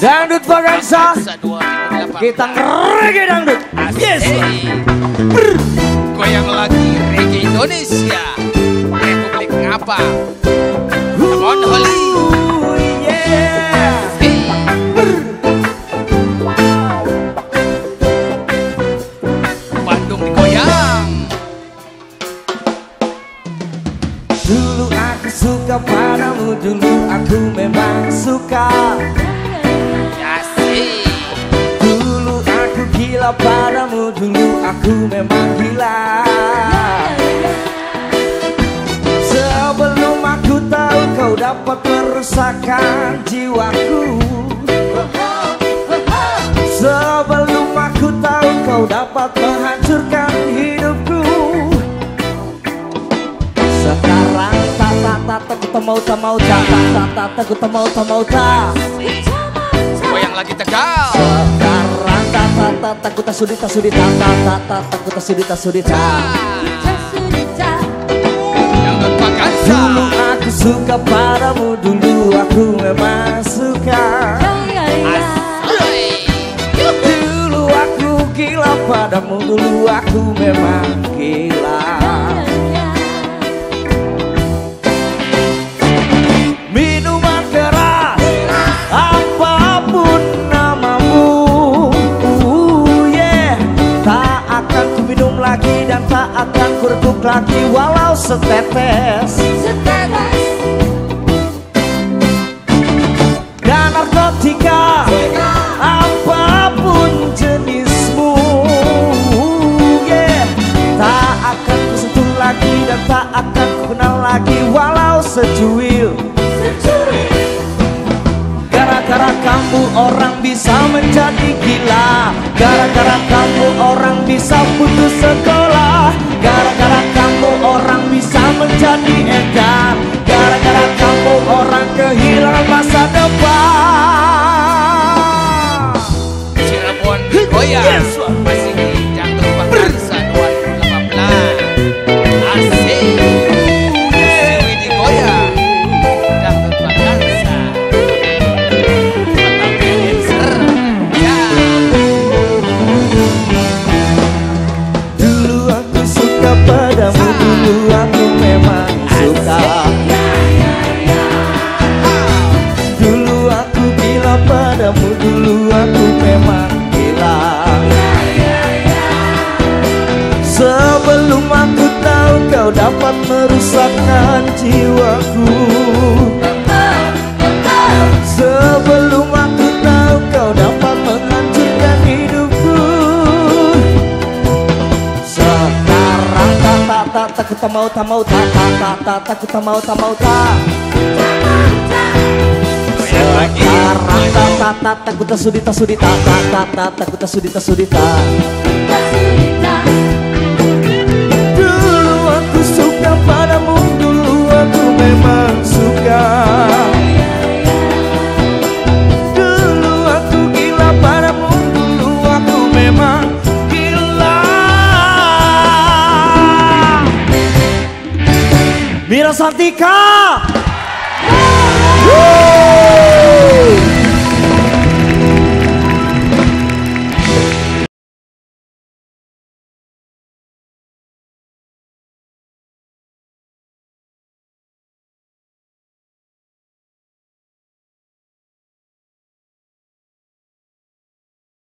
Dangdut Bagansa Kita reggae dangdut. Yes aku suka padamu Dulu aku memang suka. Dulu aku gila padamu Dulu aku memang gila. Sebelum aku tahu kau dapat merusakkan jiwaku mau tak mau tak tak tak tak tak ku tak mau tak mau tak Goyang lagi Tegal. Sekarang tak tak tak tak ku tak sudi tak sudi tak tak tak tak tak ku tak sudi tak sudi tak Dulu aku suka padamu Dulu aku memang suka lagi Walau setetes. Dan narkotika Apa pun jenismu. Yeah. Tak akan ku sentuh lagi Dan tak akan ku kenal lagi Walau secuil Gara-gara kamu orang bisa menjadi gila. Gara-gara kamu orang bisa putus sekolah. Gara-gara kamu orang bisa menjadi edan Gara-gara kamu orang kehilangan masa depan. Cirebon digoyang Masih Dulu aku gila padamu Dulu aku memang gila. Sebelum aku tahu kau dapat merusakkan jiwaku. Sebelum tak tak tak tak ku tak mau tak mau tak tak tak tak tak ku mau tak mau tak Sekarang tak tak tak tak ku tak sudi tak sudi tak tak tak tak tak ku sudi tak sudi tak Dulu aku suka padamu Dulu aku memang Santika. Yeah.